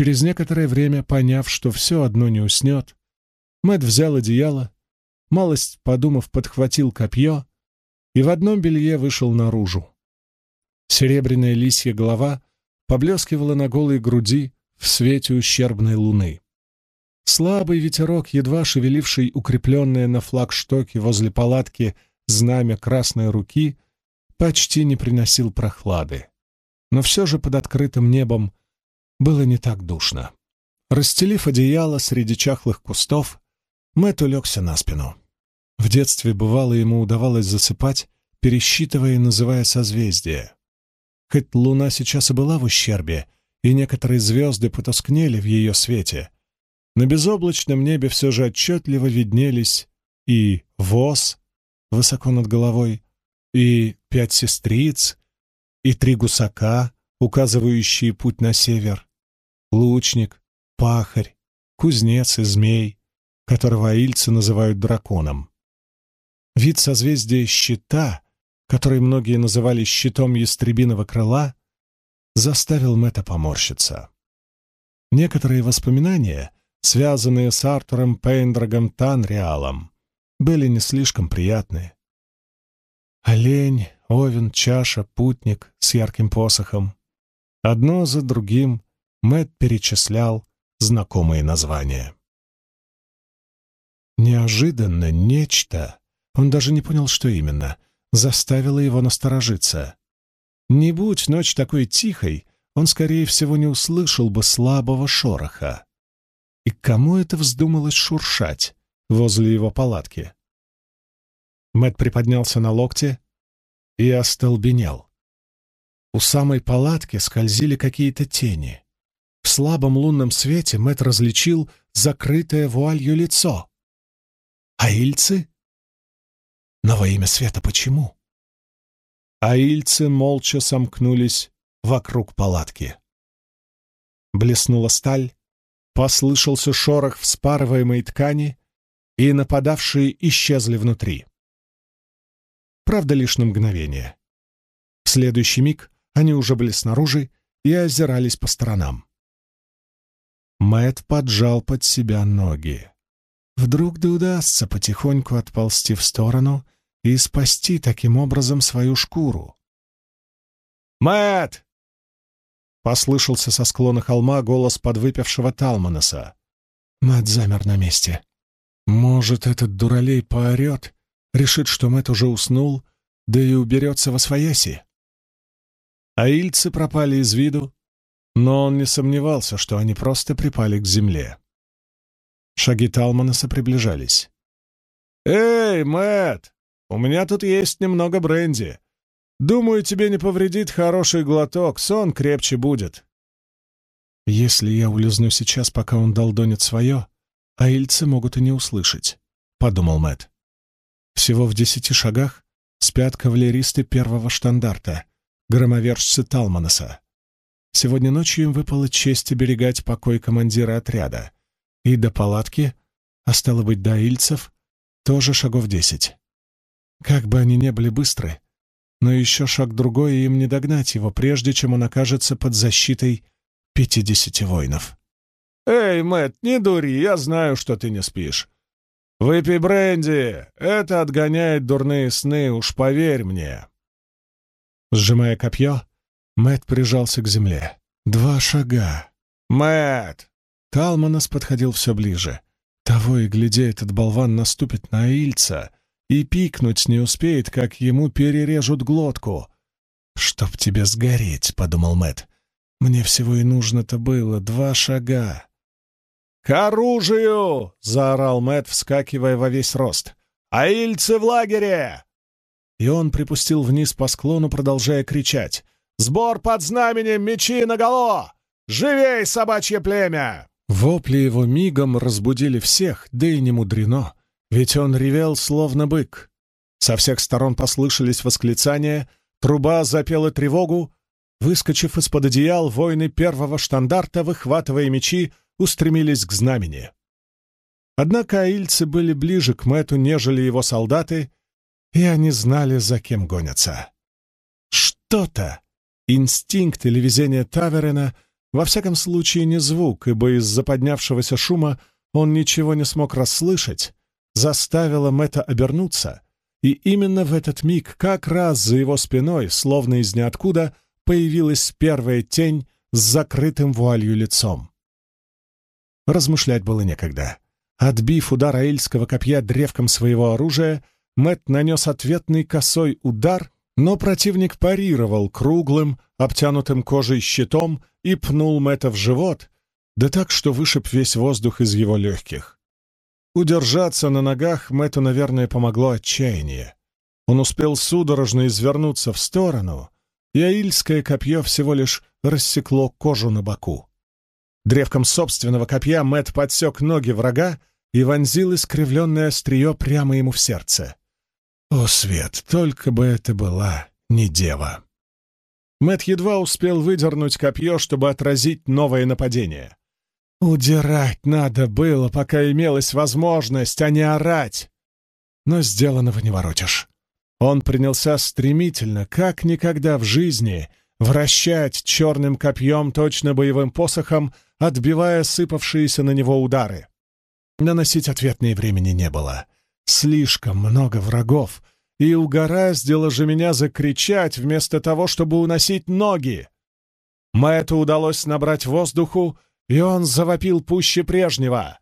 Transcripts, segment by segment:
Через некоторое время, поняв, что все одно не уснет, Мэт взял одеяло, малость подумав, подхватил копье и в одном белье вышел наружу. Серебряная лисья голова поблескивала на голой груди в свете ущербной луны. Слабый ветерок, едва шевеливший укрепленное на флагштоке возле палатки знамя красной руки, почти не приносил прохлады. Но все же под открытым небом было не так душно. Расстелив одеяло среди чахлых кустов, Мэтт улегся на спину. В детстве бывало ему удавалось засыпать, пересчитывая и называя созвездия. Хоть луна сейчас и была в ущербе, и некоторые звезды потускнели в ее свете, на безоблачном небе все же отчетливо виднелись и воз высоко над головой, и пять сестриц, и три гусака, указывающие путь на север, лучник, пахарь, кузнец и змей, которого аильцы называют драконом. Вид созвездия щита, который многие называли щитом ястребиного крыла, заставил Мэтта поморщиться. Некоторые воспоминания, связанные с Артуром Пейндрагом Танриалом, были не слишком приятные. Олень, овен, чаша, путник с ярким посохом. Одно за другим Мэтт перечислял знакомые названия. Неожиданно нечто, он даже не понял, что именно, заставило его насторожиться. Не будь ночь такой тихой, он, скорее всего, не услышал бы слабого шороха. И кому это вздумалось шуршать возле его палатки? Мэт приподнялся на локте и остолбенел. У самой палатки скользили какие-то тени. В слабом лунном свете Мэт различил закрытое вуалью лицо. «Аильцы? Но во имя света почему?» Аильцы молча сомкнулись вокруг палатки. Блеснула сталь, послышался шорох вспарываемой ткани, и нападавшие исчезли внутри. Правда, лишь на мгновение. В следующий миг они уже были снаружи и озирались по сторонам. Мэт поджал под себя ноги. Вдруг да удастся потихоньку отползти в сторону и спасти таким образом свою шкуру. Мэт! послышался со склона холма голос подвыпившего Талманеса. Мэт замер на месте. Может, этот дуралей поорет, решит, что Мэт уже уснул, да и уберется во свояси. Аильцы пропали из виду, но он не сомневался, что они просто припали к земле. Шаги Талманеса приближались. «Эй, Мэт, у меня тут есть немного бренди. Думаю, тебе не повредит хороший глоток, сон крепче будет». «Если я улизну сейчас, пока он долдонит свое, аильцы могут и не услышать», — подумал Мэт. Всего в десяти шагах спят кавалеристы первого штандарта, громовержцы Талманеса. Сегодня ночью им выпала честь оберегать покой командира отряда. И до палатки, а стало быть, до ильцев, тоже шагов десять. Как бы они не были быстры, но еще шаг другой, и им не догнать его, прежде чем он окажется под защитой пятидесяти воинов. «Эй, Мэтт, не дури, я знаю, что ты не спишь. Выпей бренди, это отгоняет дурные сны, уж поверь мне». Сжимая копье, Мэт прижался к земле. Два шага. Мэт! Талманос подходил все ближе. Того и гляди, этот болван наступит на Ильца и пикнуть не успеет, как ему перережут глотку. «Чтоб тебе сгореть», — подумал Мэт. «Мне всего и нужно-то было два шага». «К оружию!» — заорал Мэт, вскакивая во весь рост. «Аильцы в лагере!» И он припустил вниз по склону, продолжая кричать. «Сбор под знаменем, мечи наголо! Живей, собачье племя!» Вопли его мигом разбудили всех, да и не мудрено, ведь он ревел, словно бык. Со всех сторон послышались восклицания, труба запела тревогу. Выскочив из-под одеял, воины первого штандарта, выхватывая мечи, устремились к знамени. Однако аильцы были ближе к Мэту, нежели его солдаты, и они знали, за кем гонятся. Что-то, инстинкт или везение Таверена во всяком случае не звук, ибо из-за поднявшегося шума он ничего не смог расслышать, заставило Мэтта обернуться, и именно в этот миг, как раз за его спиной, словно из ниоткуда, появилась первая тень с закрытым вуалью лицом. Размышлять было некогда. Отбив удар аильского копья древком своего оружия, Мэт нанес ответный косой удар, но противник парировал круглым, обтянутым кожей щитом и пнул Мэтта в живот, да так, что вышиб весь воздух из его легких. Удержаться на ногах Мэтту, наверное, помогло отчаяние. Он успел судорожно извернуться в сторону, и аильское копье всего лишь рассекло кожу на боку. Древком собственного копья Мэт подсек ноги врага и вонзил искривленное острие прямо ему в сердце. О, Свет, только бы это была не дева! Мэт едва успел выдернуть копье, чтобы отразить новое нападение. Удирать надо было, пока имелась возможность, а не орать. Но сделанного не воротишь. Он принялся стремительно, как никогда в жизни, вращать черным копьем точно боевым посохом, отбивая сыпавшиеся на него удары. Наносить ответные времени не было. Слишком много врагов, и угораздило же меня закричать вместо того, чтобы уносить ноги. Мэтту удалось набрать воздуху, и он завопил пуще прежнего.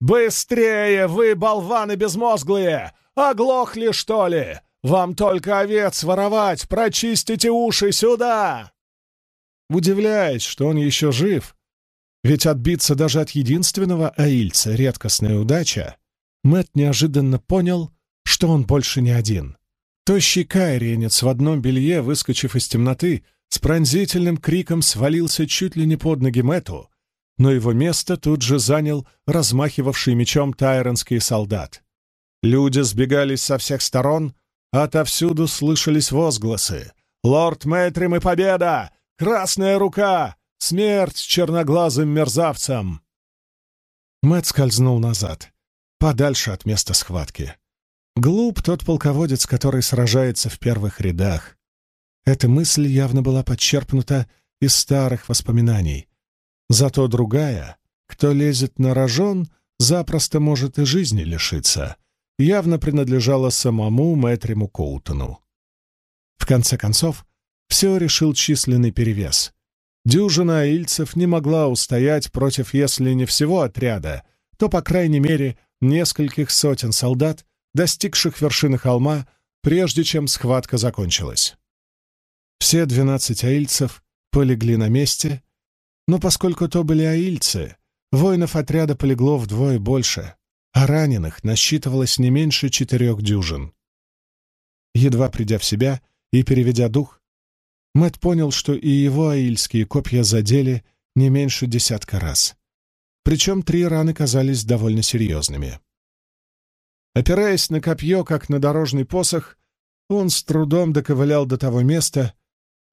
«Быстрее, вы, болваны безмозглые! Оглохли, что ли? Вам только овец воровать! Прочистите уши сюда!» Удивляясь, что он еще жив, ведь отбиться даже от единственного аильца — редкостная удача, Мэт неожиданно понял, что он больше не один. Тощий кайренец в одном белье, выскочив из темноты, с пронзительным криком свалился чуть ли не под ноги Мэту, но его место тут же занял размахивавший мечом тайронский солдат. Люди сбегались со всех сторон, отовсюду слышались возгласы. «Лорд Мэтрим и победа! Красная рука! Смерть черноглазым мерзавцам!» Мэт скользнул назад, подальше от места схватки. Глуп тот полководец, который сражается в первых рядах. Эта мысль явно была подчерпнута из старых воспоминаний. Зато другая, кто лезет на рожон, запросто может и жизни лишиться, явно принадлежала самому Мэтриму Коутону. В конце концов, все решил численный перевес. Дюжина аильцев не могла устоять против, если не всего отряда, то, по крайней мере, нескольких сотен солдат, достигших вершины холма, прежде чем схватка закончилась. Все двенадцать аильцев полегли на месте, но поскольку то были аильцы, воинов отряда полегло вдвое больше, а раненых насчитывалось не меньше четырех дюжин. Едва придя в себя и переведя дух, Мэт понял, что и его аильские копья задели не меньше десятка раз. Причем три раны казались довольно серьезными. Опираясь на копье, как на дорожный посох, он с трудом доковылял до того места,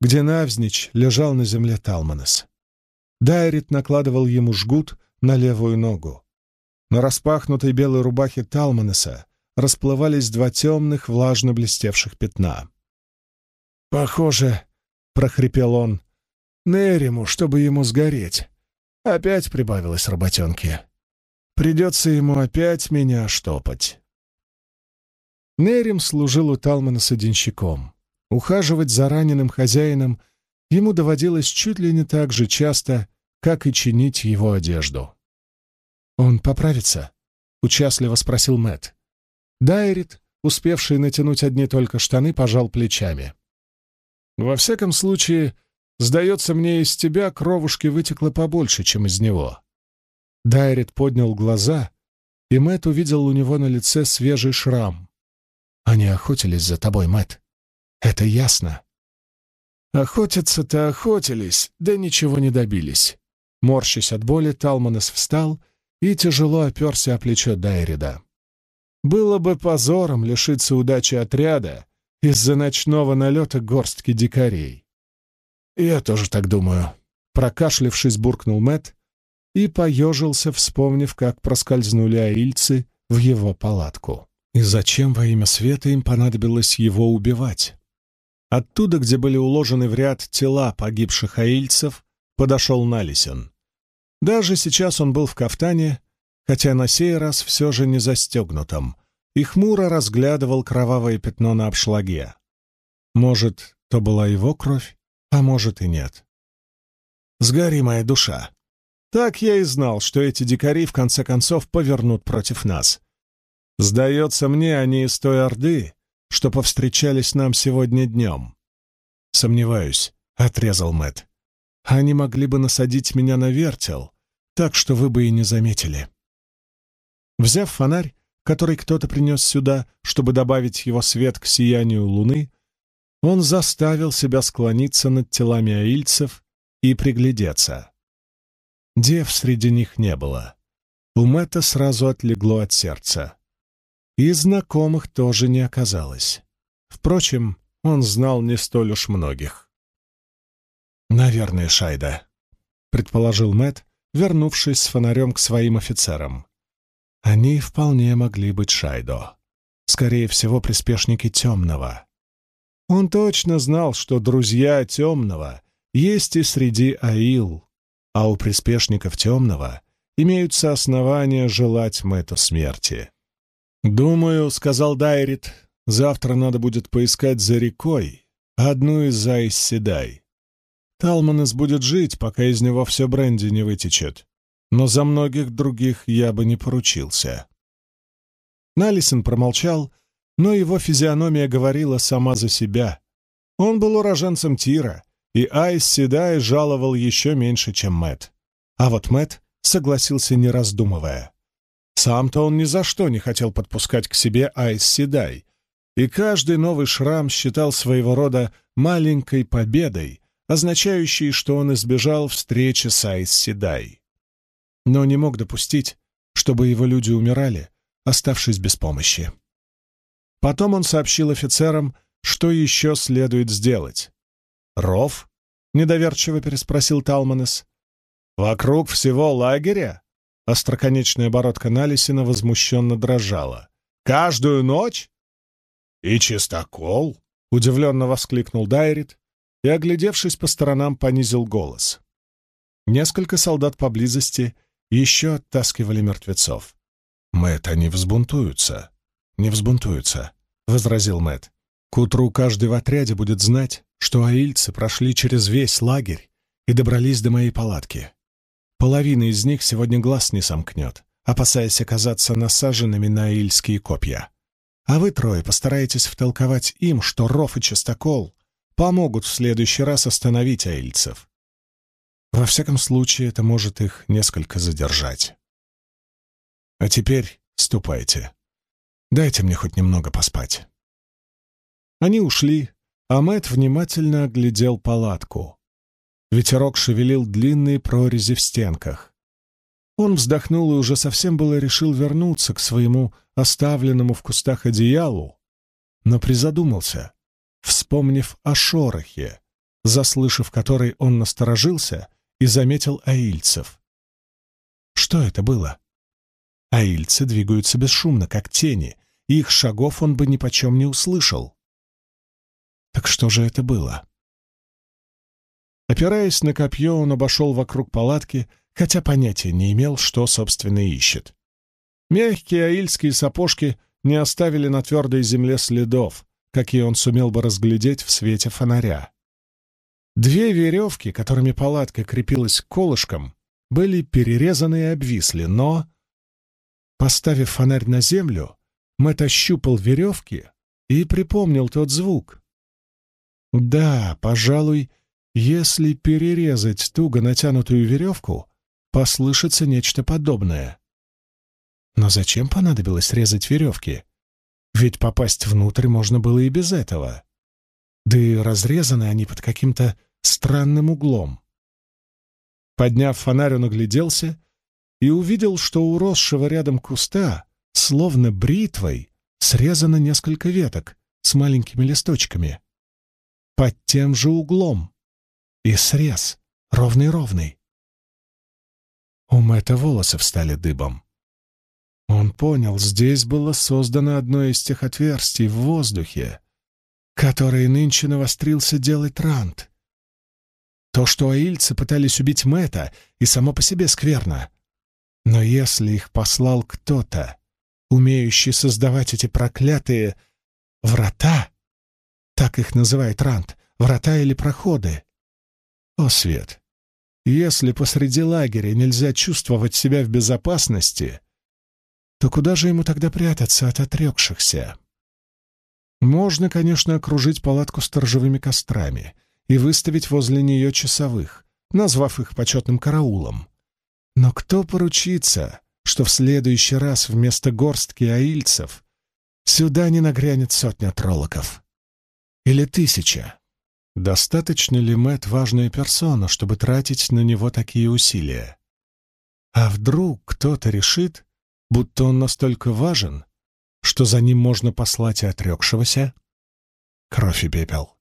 где навзничь лежал на земле Талманес. Дайрит накладывал ему жгут на левую ногу. На распахнутой белой рубахе Талманеса расплывались два темных, влажно блестевших пятна. «Похоже, прохрипел он. Нериму, чтобы ему сгореть. Опять прибавилось работенки. Придется ему опять меня штопать. Нерим служил у Талмана саденщиком. Ухаживать за раненым хозяином ему доводилось чуть ли не так же часто, как и чинить его одежду. «Он поправится?» — участливо спросил Мэт. Дайрит, успевший натянуть одни только штаны, пожал плечами. Во всяком случае, сдается мне, из тебя кровушки вытекло побольше, чем из него. Дайрит поднял глаза, и Мэт увидел у него на лице свежий шрам. Они охотились за тобой, Мэт. Это ясно. Охотиться-то охотились, да ничего не добились. Морщась от боли, Талманес встал и тяжело оперся о плечо Дайрида. Было бы позором лишиться удачи отряда, из-за ночного налета горстки дикарей. «Я тоже так думаю», — прокашлившись, буркнул Мэт и поежился, вспомнив, как проскользнули аильцы в его палатку. И зачем во имя света им понадобилось его убивать? Оттуда, где были уложены в ряд тела погибших аильцев, подошел Налисен. Даже сейчас он был в кафтане, хотя на сей раз все же не застегнутом, и хмуро разглядывал кровавое пятно на обшлаге. Может, то была его кровь, а может и нет. «Сгори моя душа!» Так я и знал, что эти дикари в конце концов повернут против нас. Сдается мне, они из той Орды, что повстречались нам сегодня днем. Сомневаюсь, — отрезал Мэт. Они могли бы насадить меня на вертел, так что вы бы и не заметили. Взяв фонарь, который кто-то принес сюда, чтобы добавить его свет к сиянию луны, он заставил себя склониться над телами аильцев и приглядеться. Дев среди них не было. У Мэтта сразу отлегло от сердца. И знакомых тоже не оказалось. Впрочем, он знал не столь уж многих. «Наверное, Шайда», — предположил Мэтт, вернувшись с фонарем к своим офицерам. Они вполне могли быть Шайдо. Скорее всего, приспешники Темного. Он точно знал, что друзья Темного есть и среди Аил, а у приспешников Темного имеются основания желать Мэтту смерти. «Думаю», — сказал Дайрит, — «завтра надо будет поискать за рекой одну из Айс Седай. Талманес будет жить, пока из него все бренди не вытечет, но за многих других я бы не поручился». Налисон промолчал, но его физиономия говорила сама за себя. Он был уроженцем Тира, и Айс Седай жаловал еще меньше, чем Мэт. А вот Мэт согласился, не раздумывая. Сам-то он ни за что не хотел подпускать к себе Айс Седай, и каждый новый шрам считал своего рода маленькой победой, означающей, что он избежал встречи с Айс Седай. Но не мог допустить, чтобы его люди умирали, оставшись без помощи. Потом он сообщил офицерам, что еще следует сделать. «Ров?» — недоверчиво переспросил Талманес. «Вокруг всего лагеря?» Остроконечная бородка Налисина возмущенно дрожала. «Каждую ночь?» «И чистокол?» — удивленно воскликнул Дайрит и, оглядевшись по сторонам, понизил голос. Несколько солдат поблизости еще оттаскивали мертвецов. «Мэтт, они взбунтуются». «Не взбунтуются», — возразил Мэтт. «К утру каждый в отряде будет знать, что аильцы прошли через весь лагерь и добрались до моей палатки. Половина из них сегодня глаз не сомкнет, опасаясь оказаться насаженными на ильские копья. А вы трое постараетесь втолковать им, что ров и частокол помогут в следующий раз остановить аильцев. Во всяком случае, это может их несколько задержать. А теперь ступайте. Дайте мне хоть немного поспать. Они ушли, а Мэтт внимательно оглядел палатку. Ветерок шевелил длинные прорези в стенках. Он вздохнул и уже совсем было решил вернуться к своему оставленному в кустах одеялу, но призадумался, вспомнив о шорохе, заслышав который он насторожился и заметил аильцев. Что это было? Аильцы двигаются бесшумно, как тени, их шагов он бы ни почем не услышал. Так что же это было? Опираясь на копье, он обошел вокруг палатки, хотя понятия не имел, что, собственно, ищет. Мягкие аильские сапожки не оставили на твердой земле следов, какие он сумел бы разглядеть в свете фонаря. Две веревки, которыми палатка крепилась к колышкам, были перерезаны и обвисли, но, поставив фонарь на землю, Мэтт ощупал веревки и припомнил тот звук. Да, пожалуй, если перерезать туго натянутую веревку, послышится нечто подобное. Но зачем понадобилось резать веревки? Ведь попасть внутрь можно было и без этого. Да и разрезаны они под каким-то странным углом. Подняв фонарь, он огляделся и увидел, что у росшего рядом куста, словно бритвой, срезано несколько веток с маленькими листочками. Под тем же углом. И срез, ровный-ровный. У Мэтта волосы встали дыбом. Он понял, здесь было создано одно из тех отверстий в воздухе, которые нынче навострился делать Рант. То, что аильцы пытались убить Мэта, и само по себе скверно. Но если их послал кто-то, умеющий создавать эти проклятые врата, так их называет Рант, врата или проходы. О, Свет, если посреди лагеря нельзя чувствовать себя в безопасности, то куда же ему тогда прятаться от отрекшихся? Можно, конечно, окружить палатку сторожевыми кострами и выставить возле нее часовых, назвав их почетным караулом. Но кто поручится, что в следующий раз вместо горстки аильцев сюда не нагрянет сотня троллоков? Или тысяча? Достаточно ли Мэт важная персона, чтобы тратить на него такие усилия? А вдруг кто-то решит, будто он настолько важен, что за ним можно послать и отрекшегося? Кровь и пепел.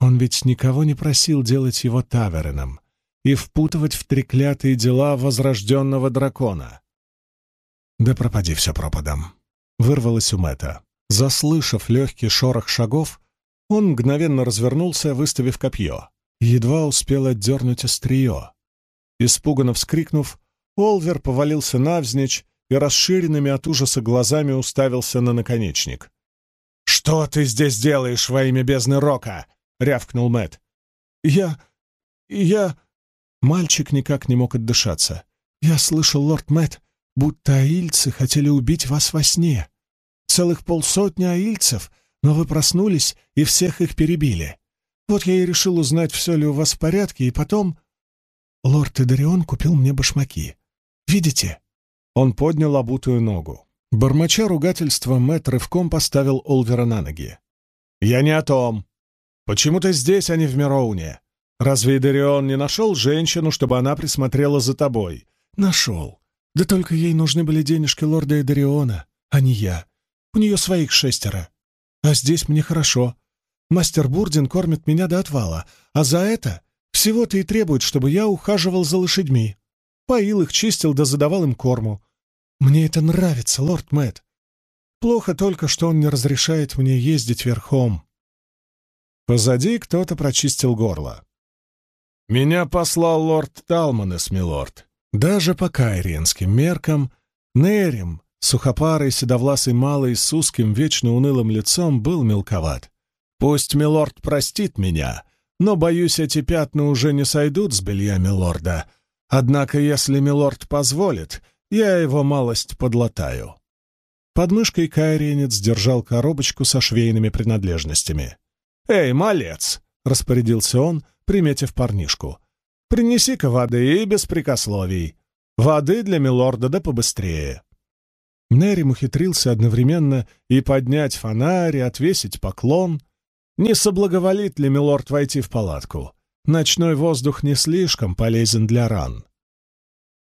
Он ведь никого не просил делать его тавереном и впутывать в треклятые дела возрожденного дракона. Да пропади все пропадом. Вырвалось у Мэтта. Заслышав легкий шорох шагов, он мгновенно развернулся, выставив копье. Едва успел отдернуть острие. Испуганно вскрикнув, Олвер повалился навзничь и расширенными от ужаса глазами уставился на наконечник. «Что ты здесь делаешь во имя бездны Рока?» — рявкнул Мэт. «Я... я...» Мальчик никак не мог отдышаться. «Я слышал, лорд Мэт, будто аильцы хотели убить вас во сне. Целых полсотни аильцев но вы проснулись и всех их перебили. Вот я и решил узнать, все ли у вас в порядке, и потом... Лорд Эдарион купил мне башмаки. Видите?» Он поднял обутую ногу. Бормоча ругательства, Мэтт рывком поставил Олвера на ноги. «Я не о том. Почему ты здесь, а не в Мироуне? Разве Эдарион не нашел женщину, чтобы она присмотрела за тобой?» «Нашел. Да только ей нужны были денежки лорда Эдариона, а не я. У нее своих шестеро. А здесь мне хорошо. Мастер Бурдин кормит меня до отвала, а за это всего-то и требует, чтобы я ухаживал за лошадьми. Поил их, чистил да задавал им корму. Мне это нравится, лорд Мэтт. Плохо только, что он не разрешает мне ездить верхом. Позади кто-то прочистил горло. «Меня послал лорд Талманес, милорд. Даже по кайренским меркам Нерим Сухопарый, седовласый малый с узким, вечно унылым лицом был мелковат. «Пусть милорд простит меня, но, боюсь, эти пятна уже не сойдут с белья милорда. Однако, если милорд позволит, я его малость подлатаю». Под мышкой кайренец держал коробочку со швейными принадлежностями. «Эй, малец!» — распорядился он, приметив парнишку. «Принеси-ка воды и без прикословий. Воды для милорда да побыстрее». Нерим ухитрился одновременно и поднять фонарь, и отвесить поклон. Не соблаговолит ли милорд войти в палатку? Ночной воздух не слишком полезен для ран.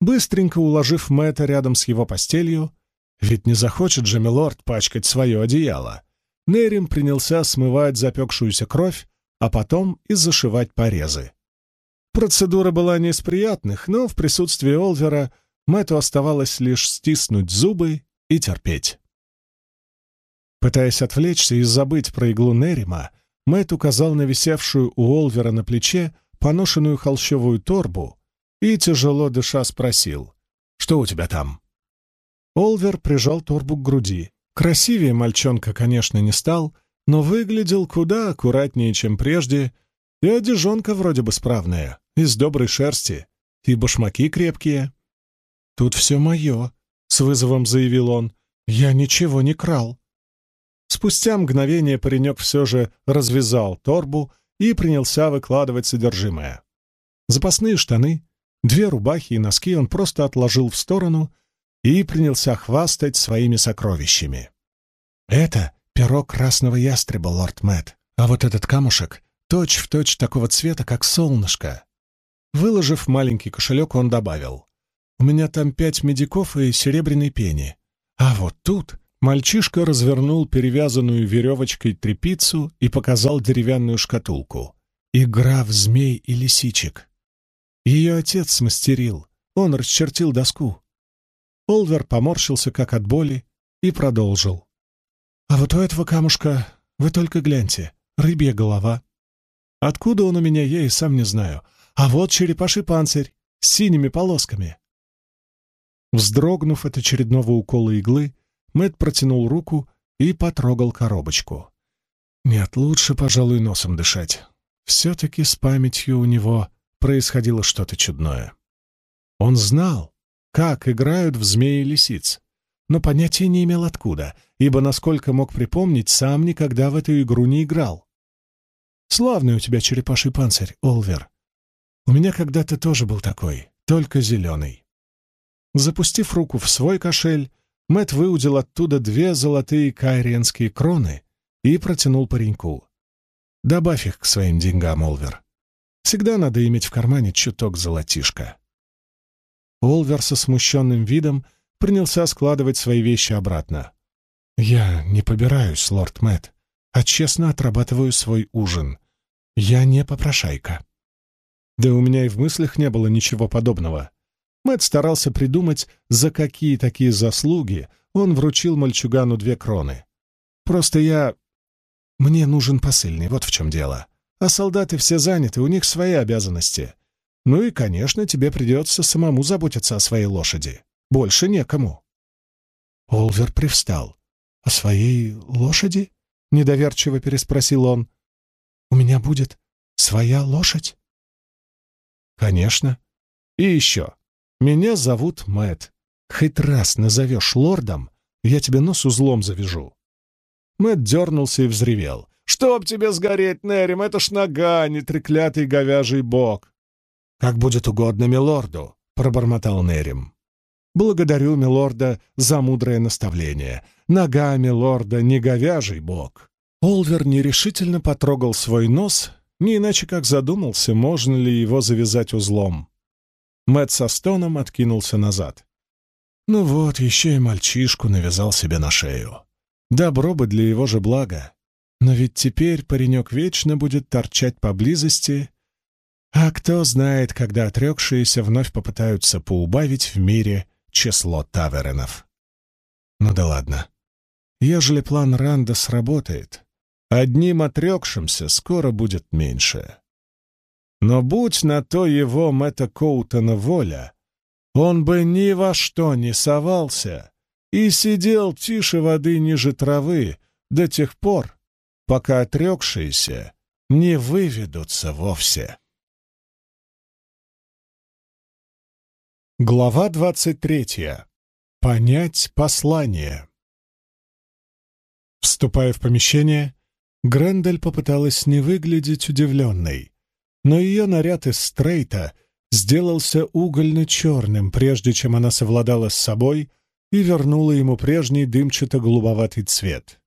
Быстренько уложив Мэтта рядом с его постелью, ведь не захочет же милорд пачкать свое одеяло, Нерим принялся смывать запекшуюся кровь, а потом и зашивать порезы. Процедура была не из приятных, но в присутствии Олвера Мэтту оставалось лишь стиснуть зубы и терпеть. Пытаясь отвлечься и забыть про иглу Нерима, Мэтт указал на висевшую у Олвера на плече поношенную холщовую торбу и, тяжело дыша, спросил, «Что у тебя там?» Олвер прижал торбу к груди. Красивее мальчонка, конечно, не стал, но выглядел куда аккуратнее, чем прежде, и одежонка вроде бы справная, из доброй шерсти, и башмаки крепкие. «Тут все мое», — с вызовом заявил он. «Я ничего не крал». Спустя мгновение паренек все же развязал торбу и принялся выкладывать содержимое. Запасные штаны, две рубахи и носки он просто отложил в сторону и принялся хвастать своими сокровищами. «Это перо красного ястреба, лорд Мэтт, а вот этот камушек точь-в-точь точь такого цвета, как солнышко». Выложив маленький кошелек, он добавил. У меня там пять медиков и серебряной пени. А вот тут мальчишка развернул перевязанную веревочкой трепицу и показал деревянную шкатулку. Игра в змей и лисичек. Ее отец смастерил. Он расчертил доску. Олвер поморщился, как от боли, и продолжил. «А вот у этого камушка, вы только гляньте, рыбья голова. Откуда он у меня, я и сам не знаю. А вот черепаший панцирь с синими полосками. Вздрогнув от очередного укола иглы, Мэтт протянул руку и потрогал коробочку. Нет, лучше, пожалуй, носом дышать. Все-таки с памятью у него происходило что-то чудное. Он знал, как играют в змеи лисиц, но понятия не имел откуда, ибо, насколько мог припомнить, сам никогда в эту игру не играл. «Славный у тебя черепаший панцирь, Олвер. У меня когда-то тоже был такой, только зеленый». Запустив руку в свой кошель, Мэт выудил оттуда две золотые кайриенские кроны и протянул пареньку. «Добавь их к своим деньгам, Олвер. Всегда надо иметь в кармане чуток золотишка». Олвер со смущенным видом принялся складывать свои вещи обратно. «Я не побираюсь, лорд Мэтт, а честно отрабатываю свой ужин. Я не попрошайка». Да у меня и в мыслях не было ничего подобного. Мэтт старался придумать, за какие такие заслуги он вручил мальчугану две кроны. «Просто я... Мне нужен посыльный, вот в чем дело. А солдаты все заняты, у них свои обязанности. Ну и, конечно, тебе придется самому заботиться о своей лошади. Больше некому». Олвер привстал. «О своей лошади?» — недоверчиво переспросил он. «У меня будет своя лошадь?» «Конечно. И еще. Меня зовут Мэт. Хоть раз назовешь лордом, я тебе нос узлом завяжу». Мэт дернулся и взревел. «Чтоб тебе сгореть, Нерим, это ж нога, не треклятый говяжий бог!» «Как будет угодно милорду», — пробормотал Нерим. «Благодарю милорда за мудрое наставление. Нога милорда не говяжий бог». Олвер нерешительно потрогал свой нос, не иначе как задумался, можно ли его завязать узлом. Мэтт со стоном откинулся назад. Ну вот, еще и мальчишку навязал себе на шею. Добро бы для его же блага. Но ведь теперь паренек вечно будет торчать поблизости а кто знает, когда отрекшиеся вновь попытаются поубавить в мире число таверенов. Ну да ладно. Ежели план Ранда сработает, одним отрекшимся скоро будет меньше. Но будь на то его Мэтта Коутона воля, он бы ни во что не совался и сидел тише воды ниже травы до тех пор, пока отрекшиеся не выведутся вовсе. Глава 23. Понять послание. Вступая в помещение, Грендель попыталась не выглядеть удивленной, но ее наряд из стрейта сделался угольно-черным, прежде чем она совладала с собой и вернула ему прежний дымчато-голубоватый цвет.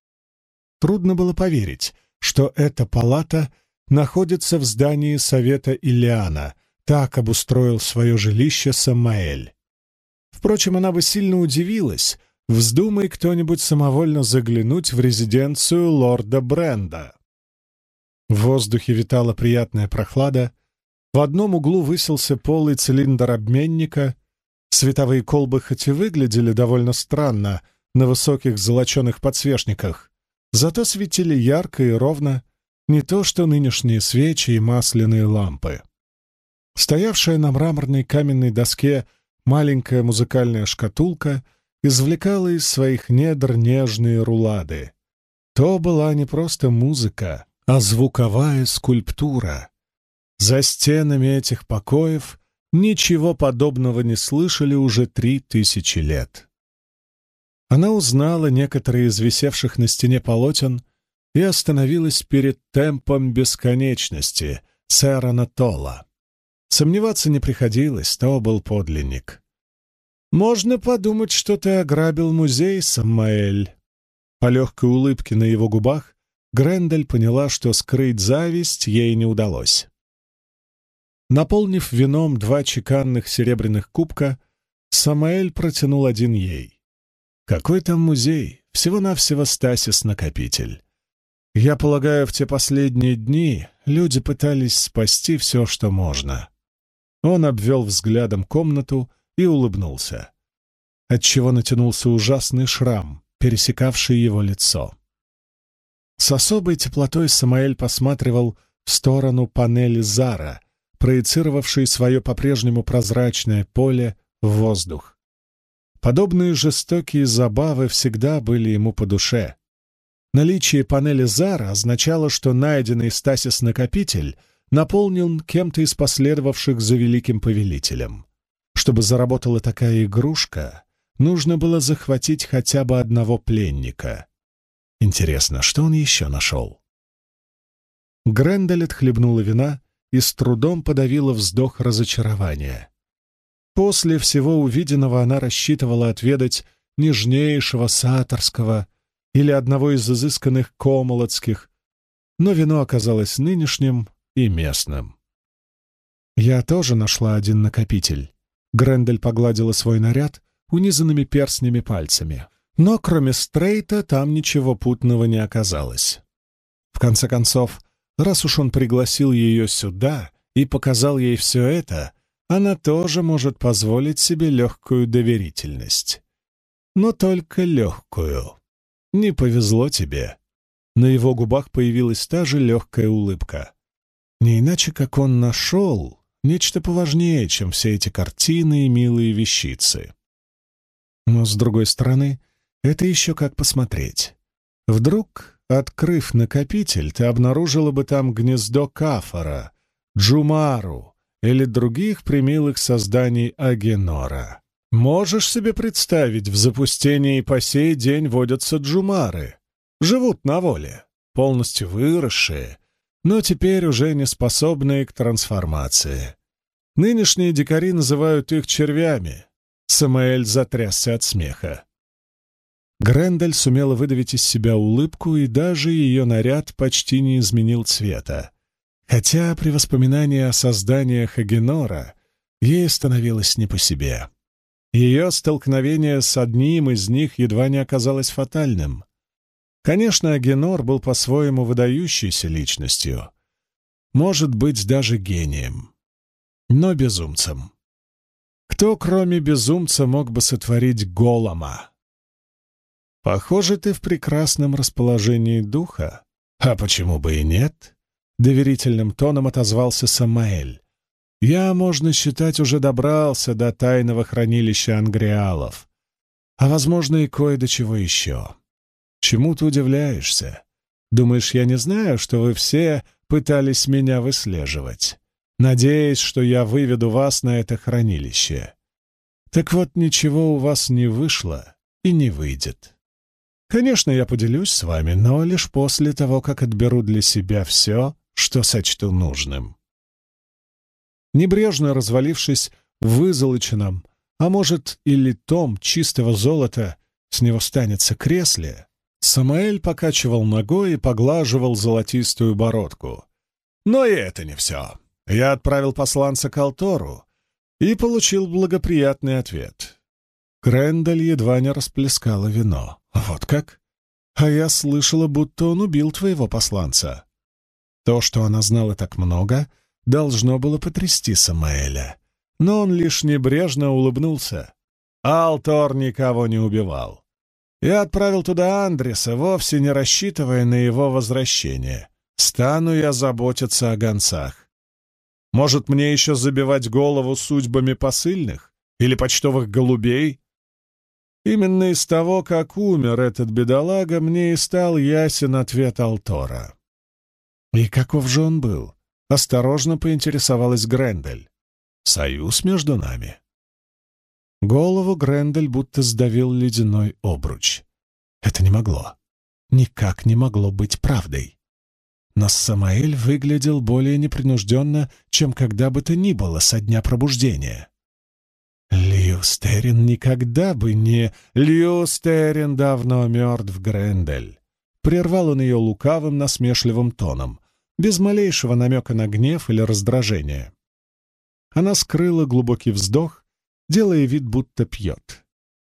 Трудно было поверить, что эта палата находится в здании Совета Илиана — так обустроил свое жилище Самаэль. Впрочем, она бы сильно удивилась, вздумай кто-нибудь самовольно заглянуть в резиденцию лорда Бренда. В воздухе витала приятная прохлада, в одном углу высился полый цилиндр обменника, световые колбы хоть и выглядели довольно странно на высоких золоченых подсвечниках, зато светили ярко и ровно, не то что нынешние свечи и масляные лампы. Стоявшая на мраморной каменной доске маленькая музыкальная шкатулка извлекала из своих недр нежные рулады. То была не просто музыка, а звуковая скульптура. За стенами этих покоев ничего подобного не слышали уже три тысячи лет. Она узнала некоторые из висевших на стене полотен и остановилась перед темпом бесконечности сэра Натола. Сомневаться не приходилось, то был подлинник. «Можно подумать, что ты ограбил музей, Самаэль». По легкой улыбке на его губах Грендель поняла, что скрыть зависть ей не удалось. Наполнив вином два чеканных серебряных кубка, Самаэль протянул один ей. «Какой там музей? Всего-навсего Стасис-накопитель. Я полагаю, в те последние дни люди пытались спасти все, что можно. Он обвел взглядом комнату и улыбнулся, отчего натянулся ужасный шрам, пересекавший его лицо. С особой теплотой Самаэль посматривал в сторону панели Зара, проецировавший свое по-прежнему прозрачное поле в воздух. Подобные жестокие забавы всегда были ему по душе. Наличие панели Зара означало, что найденный стасис-накопитель наполнен кем-то из последовавших за великим повелителем. Чтобы заработала такая игрушка, нужно было захватить хотя бы одного пленника. Интересно, что он еще нашел? Грендель отхлебнула вина и с трудом подавила вздох разочарования. После всего увиденного она рассчитывала отведать нежнейшего саторского или одного из изысканных комолодских, но вино оказалось нынешним и местным. «Я тоже нашла один накопитель». Грендель погладила свой наряд унизанными перстнями пальцами. Но кроме стрейта там ничего путного не оказалось. В конце концов, раз уж он пригласил ее сюда и показал ей все это, она тоже может позволить себе легкую доверительность. Но только легкую. Не повезло тебе. На его губах появилась та же легкая улыбка. Не иначе, как он нашел нечто поважнее, чем все эти картины и милые вещицы. Но, с другой стороны, это еще как посмотреть. Вдруг, открыв накопитель, ты обнаружила бы там гнездо кафора, джумару или других примилых созданий Агенора. Можешь себе представить, в запустении по сей день водятся джумары. Живут на воле, полностью выросшие, но теперь уже не способные к трансформации. Нынешние дикари называют их червями. Самаэль затрясся от смеха. Грендель сумела выдавить из себя улыбку, и даже ее наряд почти не изменил цвета. Хотя при воспоминании о созданиях Агенора ей становилось не по себе. Ее столкновение с одним из них едва не оказалось фатальным. Конечно, Агенор был по-своему выдающейся личностью, может быть, даже гением, но безумцем. Кто, кроме безумца, мог бы сотворить голома? «Похоже, ты в прекрасном расположении духа. А почему бы и нет?» — доверительным тоном отозвался Самаэль. «Я, можно считать, уже добрался до тайного хранилища ангриалов, а, возможно, и кое до чего еще. Чему ты удивляешься? Думаешь, я не знаю, что вы все пытались меня выслеживать, надеясь, что я выведу вас на это хранилище? Так вот, ничего у вас не вышло и не выйдет». Конечно, я поделюсь с вами, но лишь после того, как отберу для себя все, что сочту нужным. Небрежно развалившись в вызолоченном, а может и литом чистого золота, с него станется кресле, Самаэль покачивал ногой и поглаживал золотистую бородку. Но и это не все. Я отправил посланца к Алтору и получил благоприятный ответ. Грендель едва не расплескала вино. «Вот как? А я слышала, будто он убил твоего посланца». То, что она знала так много, должно было потрясти Самаэля. Но он лишь небрежно улыбнулся. Алтор никого не убивал. Я отправил туда Андреса, вовсе не рассчитывая на его возвращение. Стану я заботиться о гонцах. Может, мне еще забивать голову судьбами посыльных или почтовых голубей? Именно из того, как умер этот бедолага, мне и стал ясен ответ Алтора. И каков же он был? Осторожно поинтересовалась Грендель. Союз между нами. Голову Грендель будто сдавил ледяной обруч. Это не могло. Никак не могло быть правдой. Но Самаэль выглядел более непринужденно, чем когда бы то ни было со дня пробуждения. Льюстерин никогда бы не... Льюстерин давно мертв, Грендель. Прервал он ее лукавым, насмешливым тоном, без малейшего намека на гнев или раздражение. Она скрыла глубокий вздох, делая вид, будто пьет.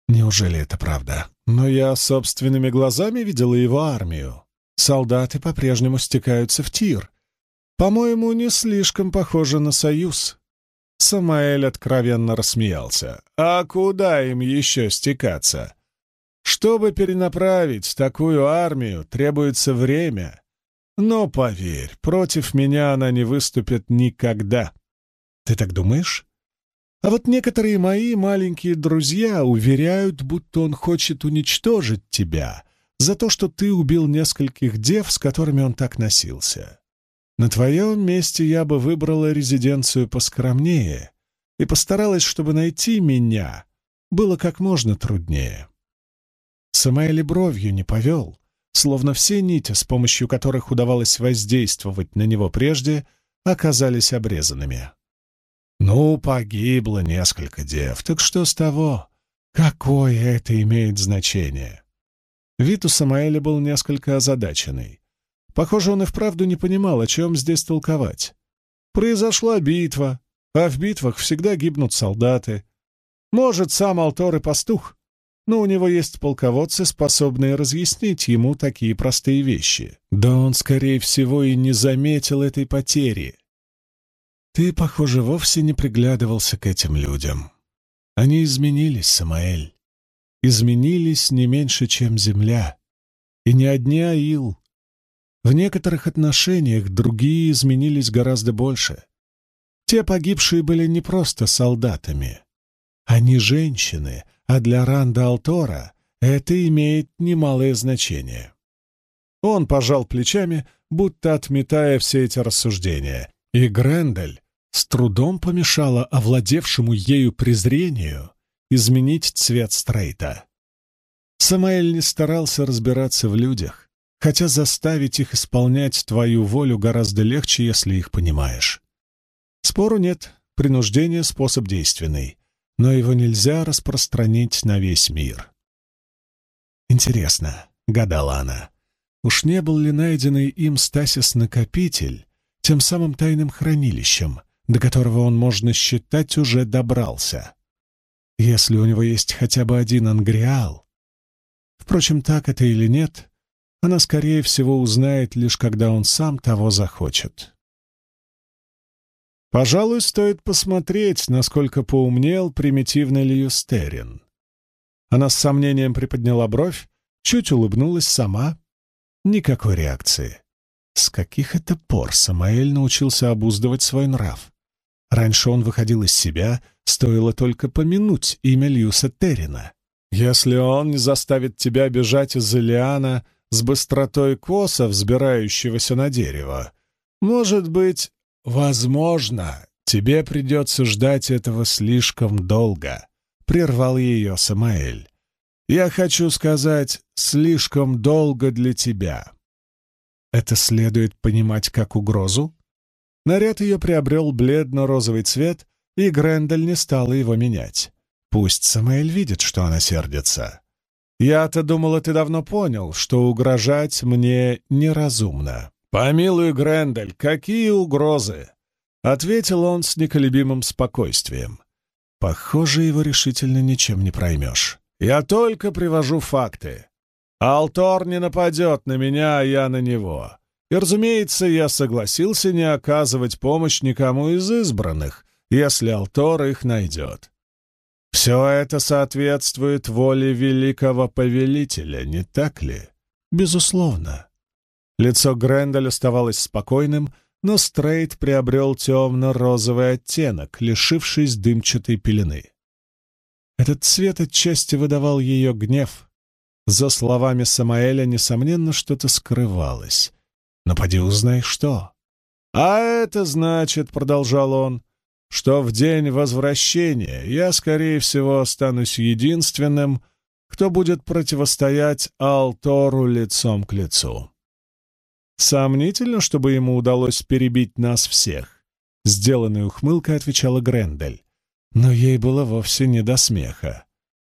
Неужели это правда? Но я собственными глазами видела его армию. Солдаты по-прежнему стекаются в тир. По-моему, не слишком похоже на союз. Самаэль откровенно рассмеялся. «А куда им еще стекаться? Чтобы перенаправить такую армию, требуется время. Но, поверь, против меня она не выступит никогда. Ты так думаешь? А вот некоторые мои маленькие друзья уверяют, будто он хочет уничтожить тебя за то, что ты убил нескольких дев, с которыми он так носился. На твоем месте я бы выбрала резиденцию поскромнее и постаралась, чтобы найти меня было как можно труднее. Самаэли бровью не повел, словно все нити, с помощью которых удавалось воздействовать на него прежде, оказались обрезанными. Ну, погибло несколько дев, так что с того? Какое это имеет значение? Вид у Самаэля был несколько озадаченный. Похоже, он и вправду не понимал, о чем здесь толковать. Произошла битва, а в битвах всегда гибнут солдаты. Может, сам Алтор и пастух, но у него есть полководцы, способные разъяснить ему такие простые вещи. Да он, скорее всего, и не заметил этой потери. Ты, похоже, вовсе не приглядывался к этим людям. Они изменились, Самаэль. Изменились не меньше, чем земля. И не одни Аил. В некоторых отношениях другие изменились гораздо больше. Те погибшие были не просто солдатами. Они женщины — а для Ранда Алтора это имеет немалое значение. Он пожал плечами, будто отметая все эти рассуждения, и Грендель с трудом помешала овладевшему ею презрению изменить цвет стрейта. Самаэль не старался разбираться в людях, хотя заставить их исполнять твою волю гораздо легче, если их понимаешь. Спору нет, принуждение — способ действенный но его нельзя распространить на весь мир. Интересно, — гадала она, — уж не был ли найденный им Стасис-накопитель тем самым тайным хранилищем, до которого он, можно считать, уже добрался? Если у него есть хотя бы один ангриал... Впрочем, так это или нет, она, скорее всего, узнает лишь когда он сам того захочет. Пожалуй, стоит посмотреть, насколько поумнел примитивный Льюстерин. Она с сомнением приподняла бровь, чуть улыбнулась сама. Никакой реакции. С каких это пор Самаэль научился обуздывать свой нрав? Раньше он выходил из себя, стоило только помянуть имя Льюса Террина. Если он не заставит тебя бежать из-за лиана с быстротой коса, взбирающегося на дерево, может быть, «Возможно, тебе придется ждать этого слишком долго», — прервал ее Самаэль. «Я хочу сказать, слишком долго для тебя». Это следует понимать как угрозу? Наряд ее приобрел бледно-розовый цвет, и Грендель не стала его менять. Пусть Самаэль видит, что она сердится. Я-то думала, ты давно понял, что угрожать мне неразумно. «Помилуй, Грендель, какие угрозы!» — ответил он с неколебимым спокойствием. «Похоже, его решительно ничем не проймешь. Я только привожу факты. Алтор не нападет на меня, а я на него. И, разумеется, я согласился не оказывать помощь никому из избранных, если Алтор их найдет. Все это соответствует воле великого повелителя, не так ли? Безусловно. Лицо Грендель оставалось спокойным, но Стрейт приобрел темно-розовый оттенок, лишившись дымчатой пелены. Этот цвет отчасти выдавал ее гнев. За словами Самаэля, несомненно, что-то скрывалось. Но узнай, что. «А это значит, — продолжал он, — что в день возвращения я, скорее всего, останусь единственным, кто будет противостоять Алтору лицом к лицу. Сомнительно, чтобы ему удалось перебить нас всех. Сделанной ухмылкой отвечала Грендель. Но ей было вовсе не до смеха.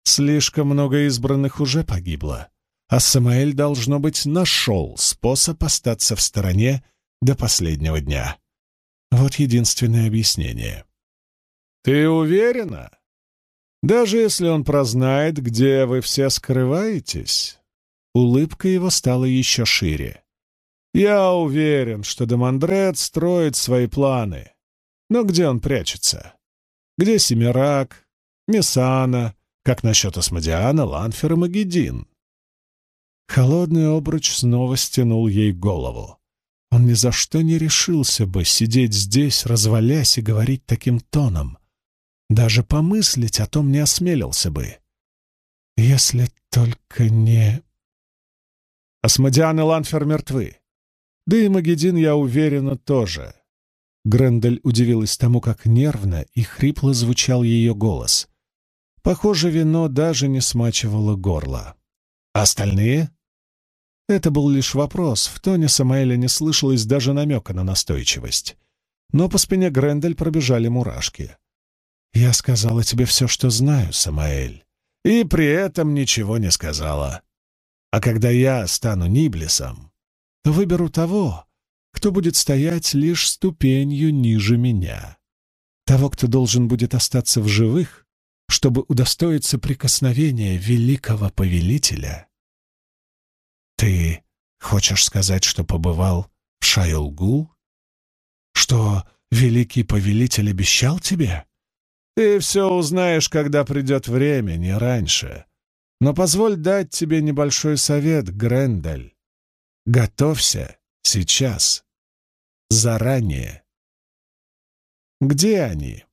Слишком много избранных уже погибло, а Самаэль, должно быть, нашел способ остаться в стороне до последнего дня. Вот единственное объяснение. «Ты уверена? Даже если он прознает, где вы все скрываетесь?» Улыбка его стала еще шире. Я уверен, что Демандрет строит свои планы. Но где он прячется? Где Семирак, Мессана, как насчет Асмодиана, Ланфер и Магедин? Холодный обруч снова стянул ей голову. он ни за что не решился бы сидеть здесь, развалясь и говорить таким тоном. Даже помыслить о том не осмелился бы. Если только не... Асмодиан и Ланфер мертвы. Да и Магедин, я уверена, тоже. Грендель удивилась тому, как нервно и хрипло звучал ее голос. Похоже, вино даже не смачивало горло. «Остальные?» Это был лишь вопрос, в тоне Самаэля не слышалось даже намека на настойчивость. Но по спине Грендель пробежали мурашки. «Я сказала тебе все, что знаю, Самаэль, и при этом ничего не сказала. А когда я стану Ниблисом, то выберу того, кто будет стоять лишь ступенью ниже меня. Того, кто должен будет остаться в живых, чтобы удостоиться прикосновения великого повелителя. Ты хочешь сказать, что побывал в Шайолгул? Что великий повелитель обещал тебе? Ты все узнаешь, когда придет время, не раньше. Но позволь дать тебе небольшой совет, Грендель. Готовься сейчас, заранее. Где они?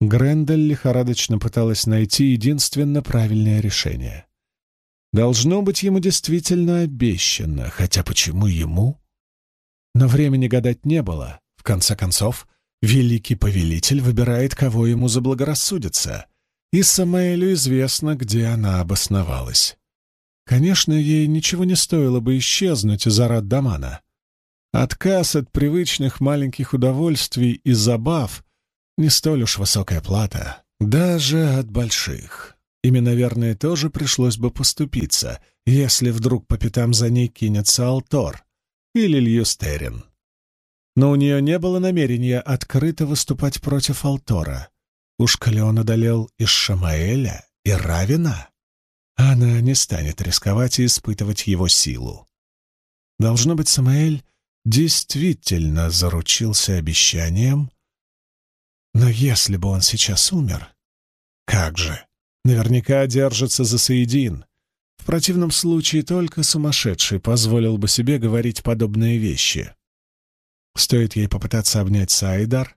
Грендель лихорадочно пыталась найти единственно правильное решение. Должно быть, ему действительно обещано, хотя почему ему? Но времени гадать не было. В конце концов, великий повелитель выбирает, кого ему заблагорассудится, и Самаэлю известно, где она обосновалась. Конечно, ей ничего не стоило бы исчезнуть из Арат-Дамана. Отказ от привычных маленьких удовольствий и забав не столь уж высокая плата, даже от больших. Ими, наверное, тоже пришлось бы поступиться, если вдруг по пятам за ней кинется Алтор или Льюстерин. Но у нее не было намерения открыто выступать против Алтора. Уж коли он одолел и Шамаэля, и Равина, она не станет рисковать и испытывать его силу. Должно быть, Самаэль действительно заручился обещанием, но если бы он сейчас умер, как же? Наверняка держится за Саидин. В противном случае только сумасшедший позволил бы себе говорить подобные вещи. Стоит ей попытаться обнять Саидар,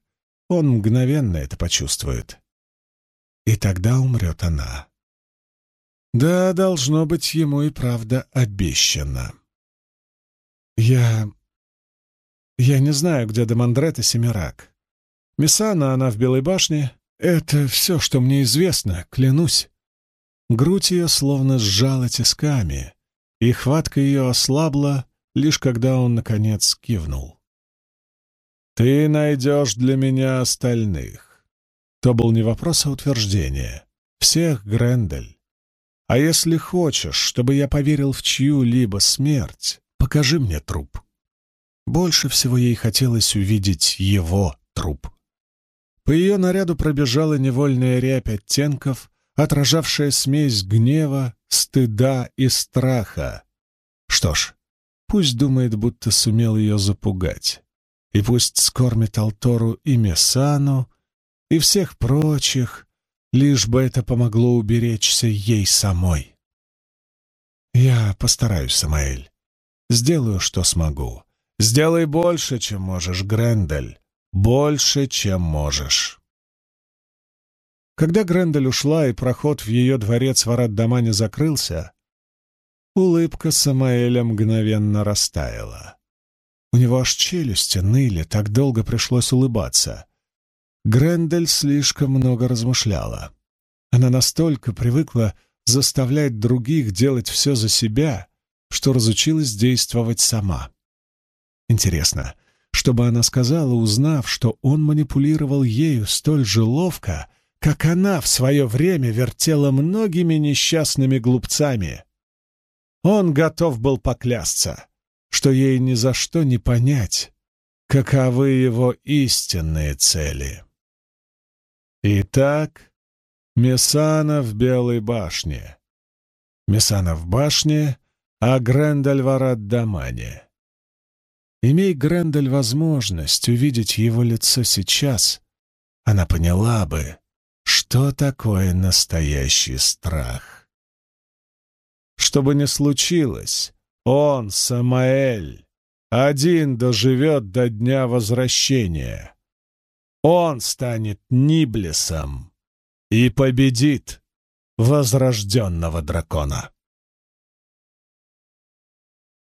он мгновенно это почувствует. И тогда умрет она. Да, должно быть, ему и правда обещано. Я... Я не знаю, где Демандрет и Семирак. Мисана, она в Белой башне. Это все, что мне известно, клянусь. Грудь ее словно сжала тисками, и хватка ее ослабла, лишь когда он, наконец, кивнул. «Ты найдешь для меня остальных». То был не вопрос, а утверждение. «Всех, Грендель. А если хочешь, чтобы я поверил в чью-либо смерть, покажи мне труп». Больше всего ей хотелось увидеть его труп. По ее наряду пробежала невольная рябь оттенков, отражавшая смесь гнева, стыда и страха. Что ж, пусть думает, будто сумел ее запугать, и пусть скормит Алтору и Месану, и всех прочих, лишь бы это помогло уберечься ей самой. Я постараюсь, Самаэль. Сделаю, что смогу. Сделай больше, чем можешь, Грендель. Больше, чем можешь. Когда Грендель ушла и проход в ее дворец в Арат-Дамане закрылся, улыбка Самаэля мгновенно растаяла. У него аж челюсти ныли, так долго пришлось улыбаться. Грендель слишком много размышляла. Она настолько привыкла заставлять других делать все за себя, что разучилась действовать сама. Интересно, что бы она сказала, узнав, что он манипулировал ею столь же ловко, как она в свое время вертела многими несчастными глупцами. Он готов был поклясться, что ей ни за что не понять, каковы его истинные цели. Итак, Мессана в Белой башне. Мессана в башне, а Грендальварад Дамане. Имей Грендель возможность увидеть его лицо сейчас, она поняла бы, что такое настоящий страх. Что бы ни случилось, он, Самаэль, один доживет до дня возвращения. Он станет Ниблесом и победит возрожденного дракона.